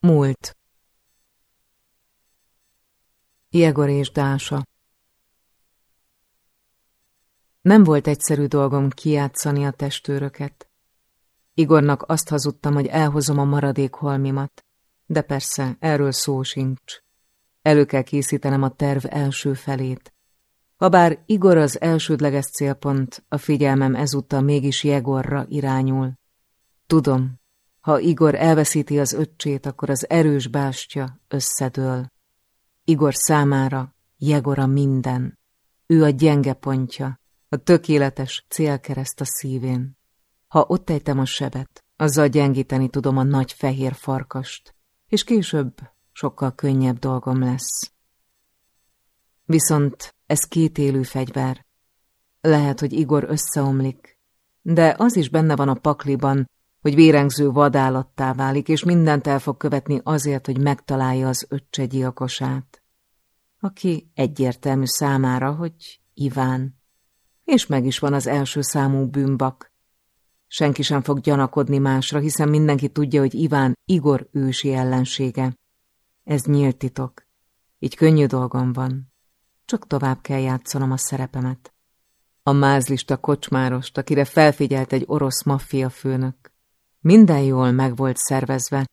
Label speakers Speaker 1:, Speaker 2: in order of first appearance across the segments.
Speaker 1: Múlt Jegor és Dása Nem volt egyszerű dolgom kijátszani a testőröket. Igornak azt hazudtam, hogy elhozom a maradék holmimat, de persze, erről szó sincs. Elő kell készítenem a terv első felét. Habár Igor az elsődleges célpont, a figyelmem ezúttal mégis Jegorra irányul. Tudom, ha Igor elveszíti az öccsét, akkor az erős bástya összedől. Igor számára Jegor a minden. Ő a gyenge pontja, a tökéletes célkereszt a szívén. Ha ott ejtem a sebet, azzal gyengíteni tudom a nagy fehér farkast, és később sokkal könnyebb dolgom lesz. Viszont ez kétélű fegyver. Lehet, hogy Igor összeomlik, de az is benne van a pakliban, hogy vérengző vadállattá válik, és mindent el fog követni azért, hogy megtalálja az öccse gyilkosát, aki egyértelmű számára, hogy Iván. És meg is van az első számú bűnbak. Senki sem fog gyanakodni másra, hiszen mindenki tudja, hogy Iván Igor ősi ellensége. Ez nyílt titok. Így könnyű dolgom van. Csak tovább kell játszanom a szerepemet. A mázlista kocsmárost, akire felfigyelt egy orosz maffia főnök. Minden jól meg volt szervezve.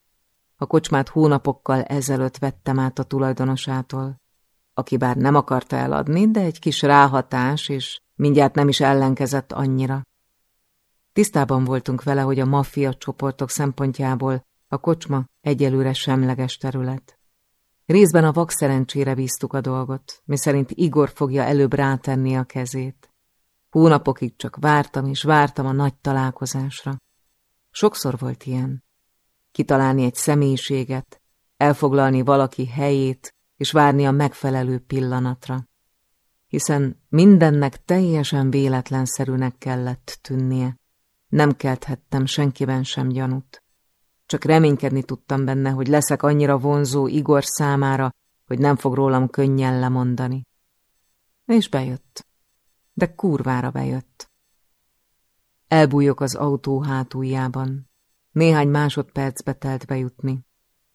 Speaker 1: A kocsmát hónapokkal ezelőtt vettem át a tulajdonosától, aki bár nem akarta eladni, de egy kis ráhatás, és mindjárt nem is ellenkezett annyira. Tisztában voltunk vele, hogy a maffia csoportok szempontjából a kocsma egyelőre semleges terület. Részben a vak szerencsére bíztuk a dolgot, miszerint Igor fogja előbb rátenni a kezét. Hónapokig csak vártam és vártam a nagy találkozásra. Sokszor volt ilyen. Kitalálni egy személyiséget, elfoglalni valaki helyét, és várni a megfelelő pillanatra. Hiszen mindennek teljesen véletlenszerűnek kellett tűnnie. Nem kelthettem senkiben sem gyanút. Csak reménykedni tudtam benne, hogy leszek annyira vonzó Igor számára, hogy nem fog rólam könnyen lemondani. És bejött. De kurvára bejött. Elbújok az autó hátuljában. Néhány másodpercbe telt bejutni.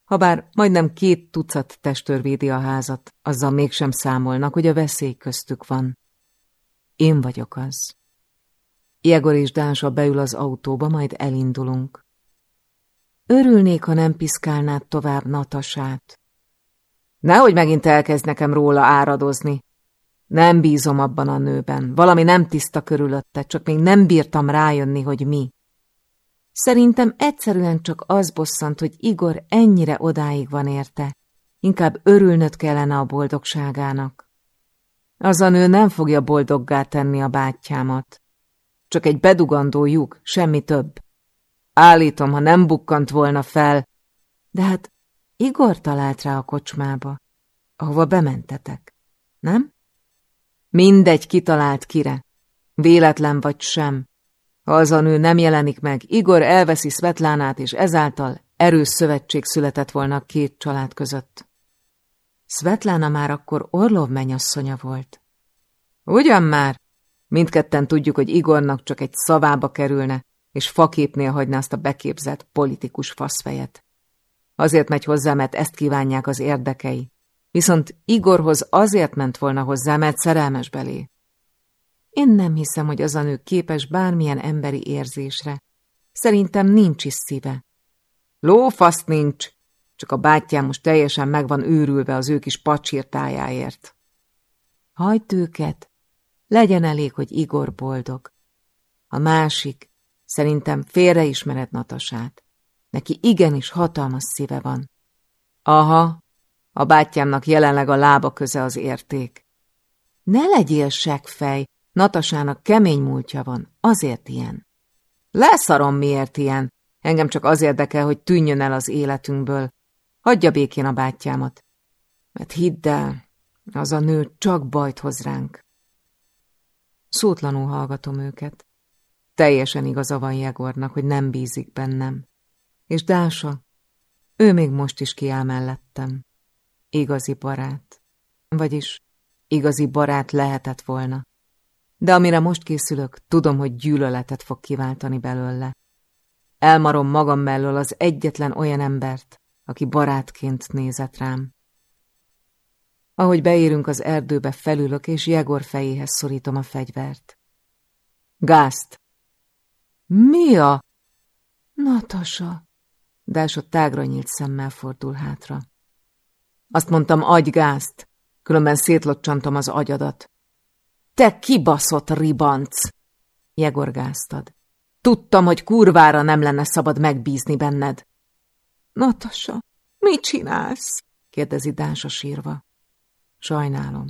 Speaker 1: Habár majdnem két tucat testőr védi a házat, azzal mégsem számolnak, hogy a veszély köztük van. Én vagyok az. Jegor és Dása beül az autóba, majd elindulunk. Örülnék, ha nem piszkálnád tovább Natasát. Nehogy megint elkezd nekem róla áradozni. Nem bízom abban a nőben. Valami nem tiszta körülötte, csak még nem bírtam rájönni, hogy mi. Szerintem egyszerűen csak az bosszant, hogy Igor ennyire odáig van érte. Inkább örülnöd kellene a boldogságának. Az a nő nem fogja boldoggá tenni a bátyámat. Csak egy bedugandó lyuk, semmi több. Állítom, ha nem bukkant volna fel. De hát Igor talált rá a kocsmába, ahova bementetek, nem? Mindegy kitalált kire, véletlen vagy sem. Ha az a nő nem jelenik meg, Igor elveszi Svetlánát, és ezáltal erős szövetség született volna két család között. Svetlána már akkor Orlov menyasszonya volt. Ugyan már, mindketten tudjuk, hogy Igornak csak egy szavába kerülne, és faképnél hagyná azt a beképzett politikus faszfejet. Azért megy hozzá, mert ezt kívánják az érdekei. Viszont Igorhoz azért ment volna hozzá, mert szerelmes belé. Én nem hiszem, hogy az a nő képes bármilyen emberi érzésre. Szerintem nincs is szíve. Lófaszt nincs, csak a bátyám most teljesen meg van őrülve az ő kis pacsírtájáért. Hagyd őket, legyen elég, hogy Igor boldog. A másik, Szerintem félreismered Natasát. Neki igenis hatalmas szíve van. Aha, a bátyámnak jelenleg a lába köze az érték. Ne legyél seggfej, Natasának kemény múltja van, azért ilyen. Leszarom, miért ilyen. Engem csak az érdekel, hogy tűnjön el az életünkből. Hagyja békén a bátyámat. Mert hidd el, az a nő csak bajt hoz ránk. Szótlanul hallgatom őket. Teljesen igaza van Jegornak, hogy nem bízik bennem. És Dása, ő még most is kiáll mellettem. Igazi barát. Vagyis igazi barát lehetett volna. De amire most készülök, tudom, hogy gyűlöletet fog kiváltani belőle. Elmarom magam mellől az egyetlen olyan embert, aki barátként nézett rám. Ahogy beérünk az erdőbe, felülök, és Jegor fejéhez szorítom a fegyvert. Gázt! Mi a... Natasa! Dásod tágra nyílt szemmel fordul hátra. Azt mondtam, adj gázt, különben szétloccsantom az agyadat. Te kibaszott ribanc! Jegor gáztad. Tudtam, hogy kurvára nem lenne szabad megbízni benned. Natasa, mit csinálsz? kérdezi Dása sírva. Sajnálom.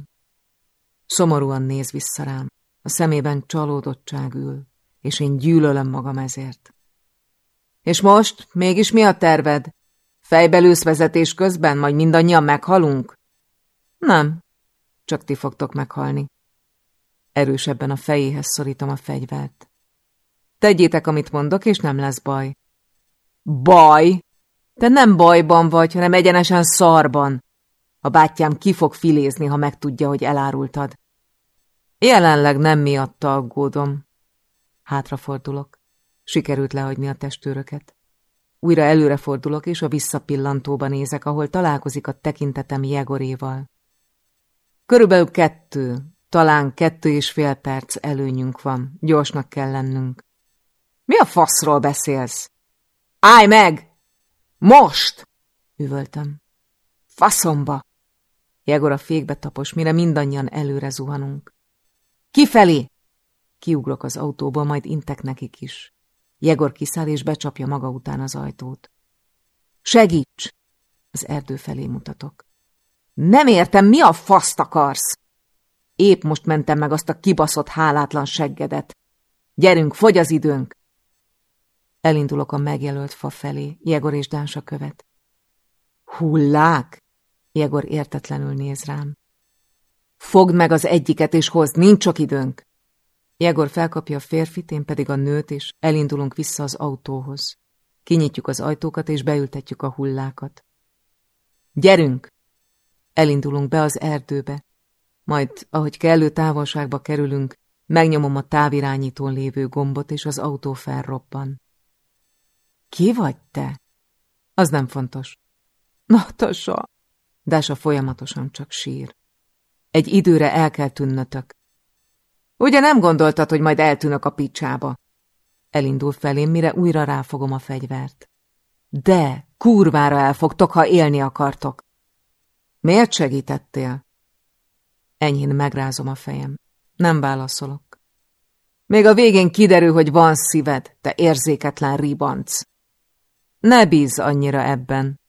Speaker 1: Szomorúan néz vissza rám. A szemében csalódottság ül, és én gyűlölöm magam ezért. És most mégis mi a terved? Fejbelősz vezetés közben, majd mindannyian meghalunk? Nem, csak ti fogtok meghalni. Erősebben a fejéhez szorítom a fegyvert. Tegyétek, amit mondok, és nem lesz baj. Baj? Te nem bajban vagy, hanem egyenesen szarban. A bátyám ki fog filézni, ha megtudja, hogy elárultad. Jelenleg nem miatta aggódom. Hátrafordulok. Sikerült lehagyni a testőröket. Újra előrefordulok, és a visszapillantóba nézek, ahol találkozik a tekintetem Jegoréval. Körülbelül kettő, talán kettő és fél perc előnyünk van. Gyorsnak kell lennünk. Mi a faszról beszélsz? Állj meg! Most! Üvöltem. Faszomba! Jegor a fékbe tapos, mire mindannyian előre zuhanunk. Kifelé! Kiugrok az autóba, majd intek nekik is. Jegor kiszáll és becsapja maga után az ajtót. Segíts! Az erdő felé mutatok. Nem értem, mi a faszt akarsz? Épp most mentem meg azt a kibaszott hálátlan seggedet. Gyerünk, fogy az időnk! Elindulok a megjelölt fa felé, Jegor és Dánsa követ. Hullák? Jegor értetlenül néz rám. Fogd meg az egyiket és hozd, nincs csak időnk. Jegor felkapja a férfit, én pedig a nőt, és elindulunk vissza az autóhoz. Kinyitjuk az ajtókat, és beültetjük a hullákat. Gyerünk! Elindulunk be az erdőbe. Majd, ahogy kellő távolságba kerülünk, megnyomom a távirányítón lévő gombot, és az autó felrobban. Ki vagy te? Az nem fontos. Natasa! Dása folyamatosan csak sír. Egy időre el kell tűnnötök. Ugye nem gondoltad, hogy majd eltűnök a picsába? Elindul felém, mire újra ráfogom a fegyvert. De, kurvára elfogtok, ha élni akartok. Miért segítettél? Enyhén megrázom a fejem. Nem válaszolok. Még a végén kiderül, hogy van szíved, te érzéketlen ribanc. Ne bízz annyira ebben.